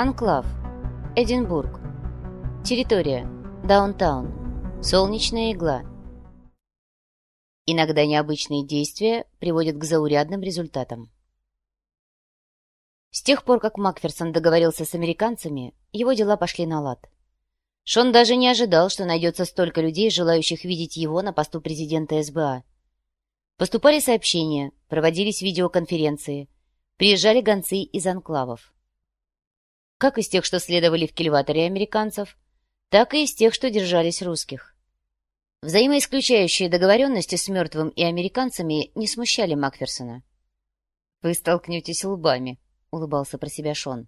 Анклав. Эдинбург. Территория. Даунтаун. Солнечная игла. Иногда необычные действия приводят к заурядным результатам. С тех пор, как Макферсон договорился с американцами, его дела пошли на лад. Шон даже не ожидал, что найдется столько людей, желающих видеть его на посту президента СБА. Поступали сообщения, проводились видеоконференции, приезжали гонцы из анклавов как из тех, что следовали в кильваторе американцев, так и из тех, что держались русских. Взаимоисключающие договоренности с мертвым и американцами не смущали Макферсона. «Вы столкнетесь лбами», — улыбался про себя Шон.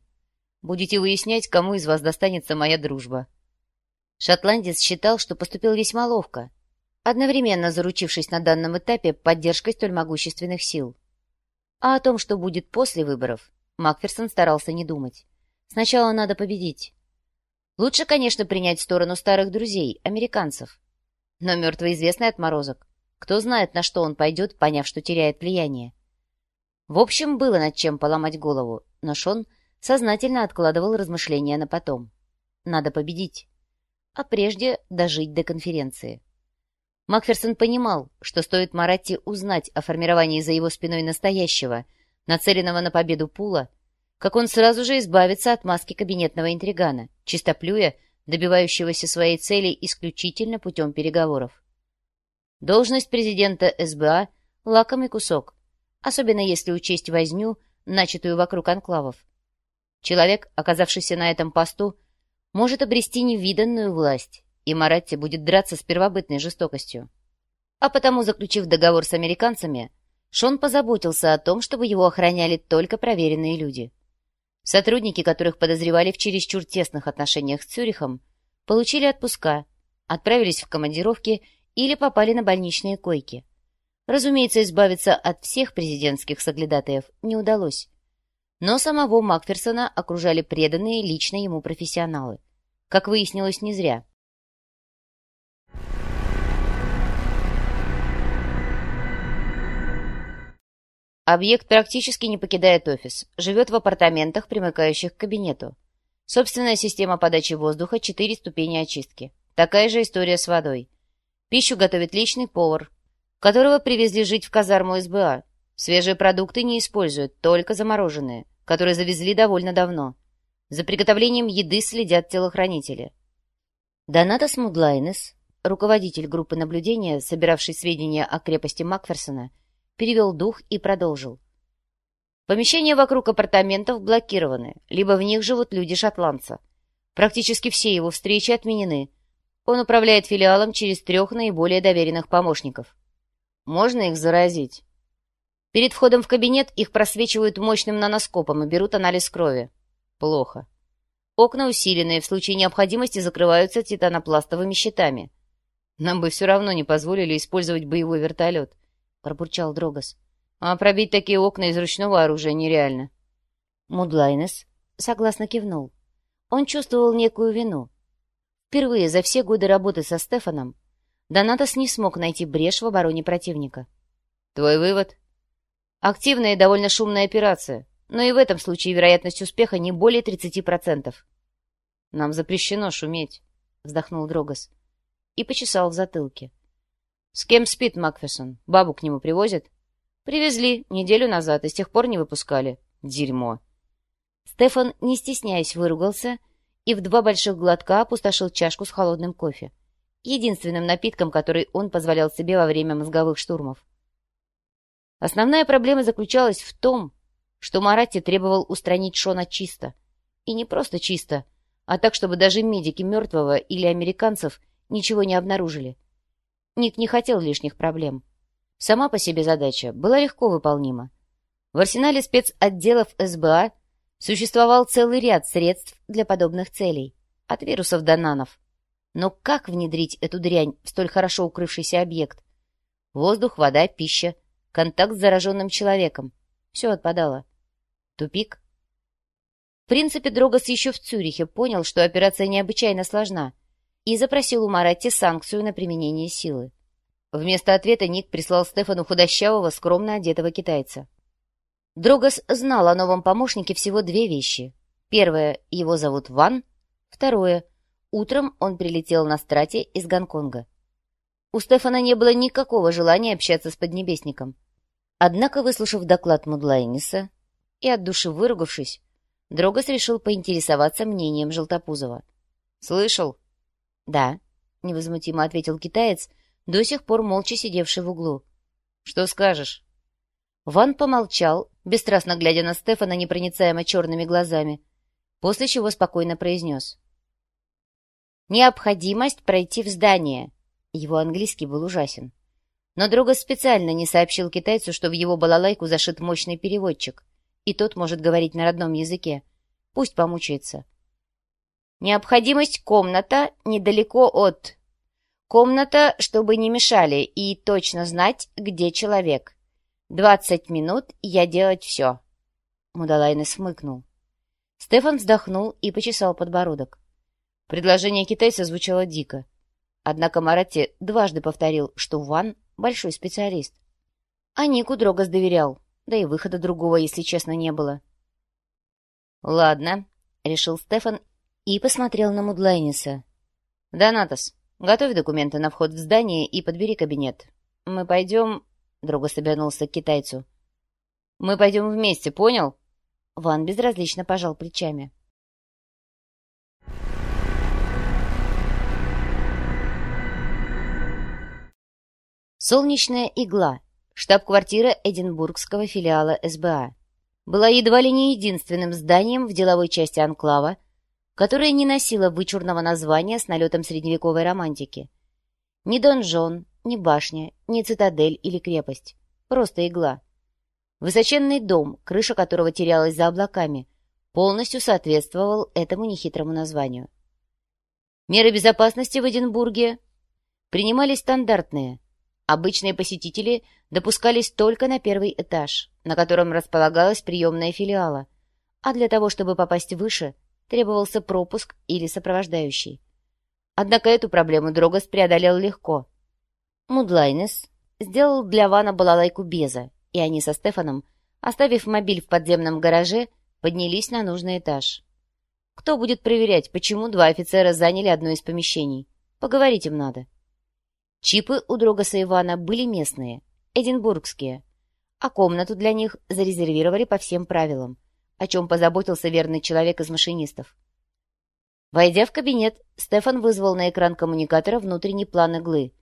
«Будете выяснять, кому из вас достанется моя дружба». Шотландец считал, что поступил весьма ловко, одновременно заручившись на данном этапе поддержкой столь могущественных сил. А о том, что будет после выборов, Макферсон старался не думать. Сначала надо победить. Лучше, конечно, принять сторону старых друзей, американцев. Но мертвый известный отморозок. Кто знает, на что он пойдет, поняв, что теряет влияние. В общем, было над чем поломать голову, но Шон сознательно откладывал размышления на потом. Надо победить. А прежде дожить до конференции. Макферсон понимал, что стоит Маратти узнать о формировании за его спиной настоящего, нацеленного на победу пула, как он сразу же избавится от маски кабинетного интригана, чистоплюя, добивающегося своей цели исключительно путем переговоров. Должность президента СБА – лакомый кусок, особенно если учесть возню, начатую вокруг анклавов. Человек, оказавшийся на этом посту, может обрести невиданную власть, и Маратти будет драться с первобытной жестокостью. А потому, заключив договор с американцами, Шон позаботился о том, чтобы его охраняли только проверенные люди – Сотрудники, которых подозревали в чересчур тесных отношениях с Цюрихом, получили отпуска, отправились в командировки или попали на больничные койки. Разумеется, избавиться от всех президентских соглядатаев не удалось. Но самого Макферсона окружали преданные лично ему профессионалы. Как выяснилось, не зря. Объект практически не покидает офис, живет в апартаментах, примыкающих к кабинету. Собственная система подачи воздуха, четыре ступени очистки. Такая же история с водой. Пищу готовит личный повар, которого привезли жить в казарму СБА. Свежие продукты не используют, только замороженные, которые завезли довольно давно. За приготовлением еды следят телохранители. Донатас Мудлайнес, руководитель группы наблюдения, собиравший сведения о крепости Макферсона, перевел дух и продолжил. Помещения вокруг апартаментов блокированы, либо в них живут люди-шотландца. Практически все его встречи отменены. Он управляет филиалом через трех наиболее доверенных помощников. Можно их заразить? Перед входом в кабинет их просвечивают мощным наноскопом и берут анализ крови. Плохо. Окна усиленные, в случае необходимости закрываются титанопластовыми щитами. Нам бы все равно не позволили использовать боевой вертолет. — пробурчал Дрогос. «А пробить такие окна из ручного оружия нереально». Мудлайнес согласно кивнул. Он чувствовал некую вину. Впервые за все годы работы со Стефаном Донатос не смог найти брешь в обороне противника. «Твой вывод?» «Активная и довольно шумная операция, но и в этом случае вероятность успеха не более 30%. «Нам запрещено шуметь», — вздохнул Дрогос и почесал в затылке. «С кем спит Макферсон? Бабу к нему привозят?» «Привезли неделю назад и с тех пор не выпускали. Дерьмо!» Стефан, не стесняясь, выругался и в два больших глотка опустошил чашку с холодным кофе. Единственным напитком, который он позволял себе во время мозговых штурмов. Основная проблема заключалась в том, что Маратти требовал устранить Шона чисто. И не просто чисто, а так, чтобы даже медики мертвого или американцев ничего не обнаружили. Ник не хотел лишних проблем. Сама по себе задача была легко выполнима. В арсенале спецотделов СБА существовал целый ряд средств для подобных целей, от вирусов до нанов. Но как внедрить эту дрянь в столь хорошо укрывшийся объект? Воздух, вода, пища, контакт с зараженным человеком. Все отпадало. Тупик. В принципе, Дрогос еще в Цюрихе понял, что операция необычайно сложна, и запросил у Маратти санкцию на применение силы. Вместо ответа Ник прислал Стефану худощавого, скромно одетого китайца. Дрогос знал о новом помощнике всего две вещи. Первое. Его зовут Ван. Второе. Утром он прилетел на страте из Гонконга. У Стефана не было никакого желания общаться с Поднебесником. Однако, выслушав доклад Мудлайниса и от души выругавшись, Дрогос решил поинтересоваться мнением Желтопузова. «Слышал?» «Да», — невозмутимо ответил китаец, до сих пор молча сидевший в углу. «Что скажешь?» Ван помолчал, бесстрастно глядя на Стефана непроницаемо черными глазами, после чего спокойно произнес. «Необходимость пройти в здание». Его английский был ужасен. Но Дрога специально не сообщил китайцу, что в его балалайку зашит мощный переводчик, и тот может говорить на родном языке. Пусть помучается. «Необходимость комната недалеко от...» «Комната, чтобы не мешали, и точно знать, где человек. Двадцать минут, я делать все». Мудалайны смыкнул. Стефан вздохнул и почесал подбородок. Предложение китайца звучало дико. Однако Маратти дважды повторил, что Ван — большой специалист. А Нику Дрогос доверял, да и выхода другого, если честно, не было. «Ладно», — решил Стефан и посмотрел на Мудлайниса. «Донатос, готовь документы на вход в здание и подбери кабинет. Мы пойдем...» — Дрогос обернулся к китайцу. «Мы пойдем вместе, понял?» Ван безразлично пожал плечами. Солнечная игла, штаб-квартира Эдинбургского филиала СБА, была едва ли не единственным зданием в деловой части анклава, которое не носило вычурного названия с налетом средневековой романтики. Ни донжон, ни башня, ни цитадель или крепость. Просто игла. Высоченный дом, крыша которого терялась за облаками, полностью соответствовал этому нехитрому названию. Меры безопасности в Эдинбурге принимались стандартные. Обычные посетители допускались только на первый этаж, на котором располагалась приемная филиала, а для того, чтобы попасть выше, требовался пропуск или сопровождающий. Однако эту проблему Дрогос преодолел легко. Мудлайнес сделал для Вана балалайку беза, и они со Стефаном, оставив мобиль в подземном гараже, поднялись на нужный этаж. Кто будет проверять, почему два офицера заняли одно из помещений? Поговорить им надо. Чипы у Дрогоса Ивана были местные, эдинбургские, а комнату для них зарезервировали по всем правилам, о чем позаботился верный человек из машинистов. Войдя в кабинет, Стефан вызвал на экран коммуникатора внутренний план иглы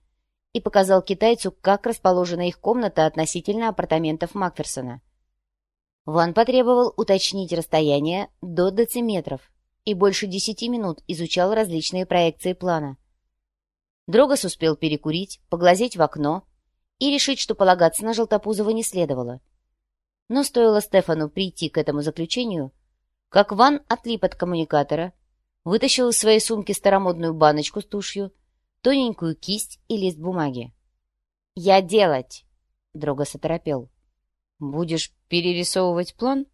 и показал китайцу, как расположена их комната относительно апартаментов Макферсона. Ван потребовал уточнить расстояние до дециметров и больше десяти минут изучал различные проекции плана. Дрогос успел перекурить, поглазеть в окно и решить, что полагаться на Желтопузова не следовало. Но стоило Стефану прийти к этому заключению, как Ван отлип от коммуникатора, вытащил из своей сумки старомодную баночку с тушью, тоненькую кисть и лист бумаги. «Я делать!» — Дрогос оторопел. «Будешь перерисовывать план?»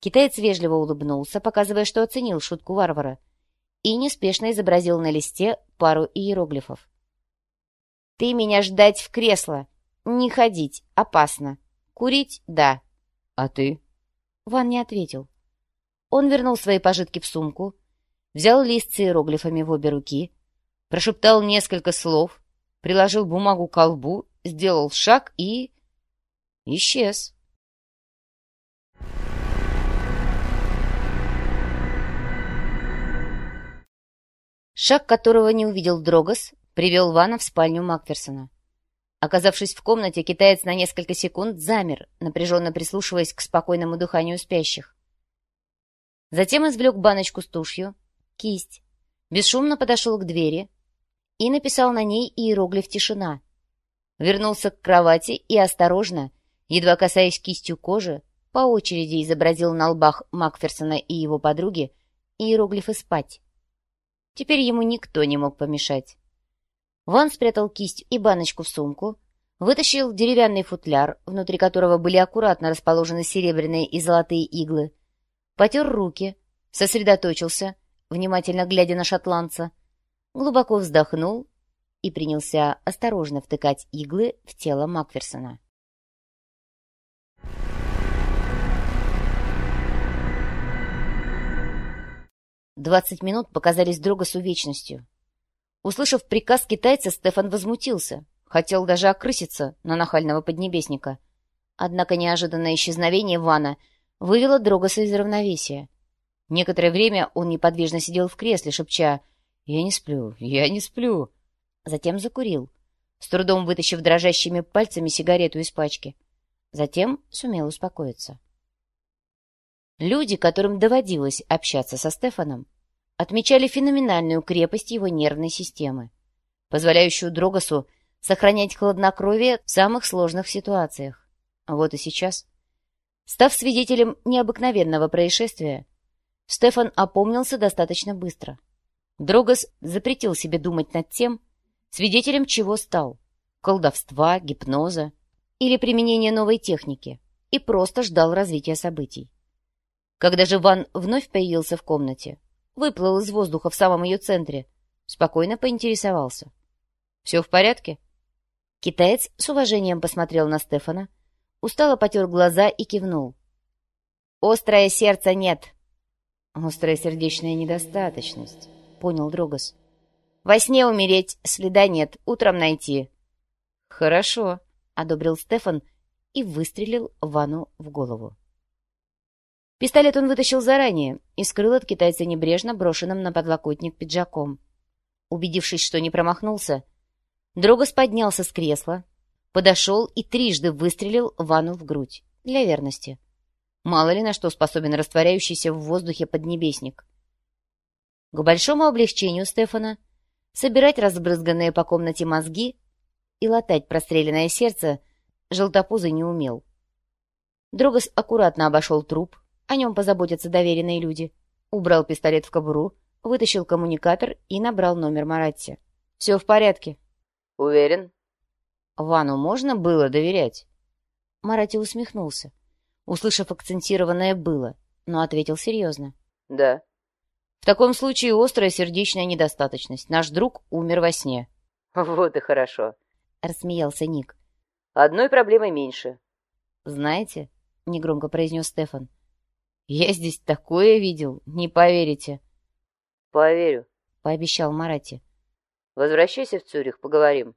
Китаец вежливо улыбнулся, показывая, что оценил шутку варвара, и неспешно изобразил на листе пару иероглифов. «Ты меня ждать в кресло! Не ходить, опасно! Курить — да!» «А ты?» Ван не ответил. Он вернул свои пожитки в сумку, взял лист с иероглифами в обе руки, прошептал несколько слов, приложил бумагу к колбу, сделал шаг и... исчез. Шаг которого не увидел Дрогос, привел Вана в спальню Макферсона. Оказавшись в комнате, китаец на несколько секунд замер, напряженно прислушиваясь к спокойному дыханию спящих. Затем извлек баночку с тушью, кисть, бесшумно подошел к двери и написал на ней иероглиф «Тишина». Вернулся к кровати и осторожно, едва касаясь кистью кожи, по очереди изобразил на лбах Макферсона и его подруги иероглифы «Спать». Теперь ему никто не мог помешать. Ван спрятал кисть и баночку в сумку, вытащил деревянный футляр, внутри которого были аккуратно расположены серебряные и золотые иглы, потер руки, сосредоточился, внимательно глядя на шотландца, глубоко вздохнул и принялся осторожно втыкать иглы в тело Макферсона. Двадцать минут показались Дрогосу вечностью. Услышав приказ китайца, Стефан возмутился. Хотел даже окрыситься на нахального поднебесника. Однако неожиданное исчезновение Вана вывело Дрогоса из равновесия. Некоторое время он неподвижно сидел в кресле, шепча «Я не сплю, я не сплю». Затем закурил, с трудом вытащив дрожащими пальцами сигарету из пачки. Затем сумел успокоиться. Люди, которым доводилось общаться со Стефаном, отмечали феноменальную крепость его нервной системы, позволяющую Дрогосу сохранять хладнокровие в самых сложных ситуациях. А вот и сейчас. Став свидетелем необыкновенного происшествия, Стефан опомнился достаточно быстро. Дрогос запретил себе думать над тем, свидетелем чего стал — колдовства, гипноза или применения новой техники, и просто ждал развития событий. Когда же Ван вновь появился в комнате, выплыл из воздуха в самом ее центре, спокойно поинтересовался. «Все в порядке?» Китаец с уважением посмотрел на Стефана, устало потер глаза и кивнул. «Острое сердце нет!» «Острая сердечная недостаточность», — понял Дрогос. «Во сне умереть, следа нет, утром найти». «Хорошо», — одобрил Стефан и выстрелил Вану в голову. Пистолет он вытащил заранее и скрыл от китайца небрежно брошенным на подлокотник пиджаком. Убедившись, что не промахнулся, Дрогос поднялся с кресла, подошел и трижды выстрелил Вану в грудь, для верности. Мало ли на что способен растворяющийся в воздухе поднебесник. К большому облегчению Стефана собирать разбрызганные по комнате мозги и латать простреленное сердце желтопузый не умел. Дрогос аккуратно обошел труп, о нем позаботятся доверенные люди. Убрал пистолет в кобуру, вытащил коммуникатор и набрал номер Маратти. «Все в порядке». «Уверен?» «Вану можно было доверять?» Марати усмехнулся, услышав акцентированное «было», но ответил серьезно. «Да». «В таком случае острая сердечная недостаточность. Наш друг умер во сне». «Вот и хорошо», — рассмеялся Ник. «Одной проблемой меньше». «Знаете», — негромко произнес Стефан, — я здесь такое видел, не поверите. — Поверю, — пообещал Марати. — Возвращайся в Цюрих, поговорим.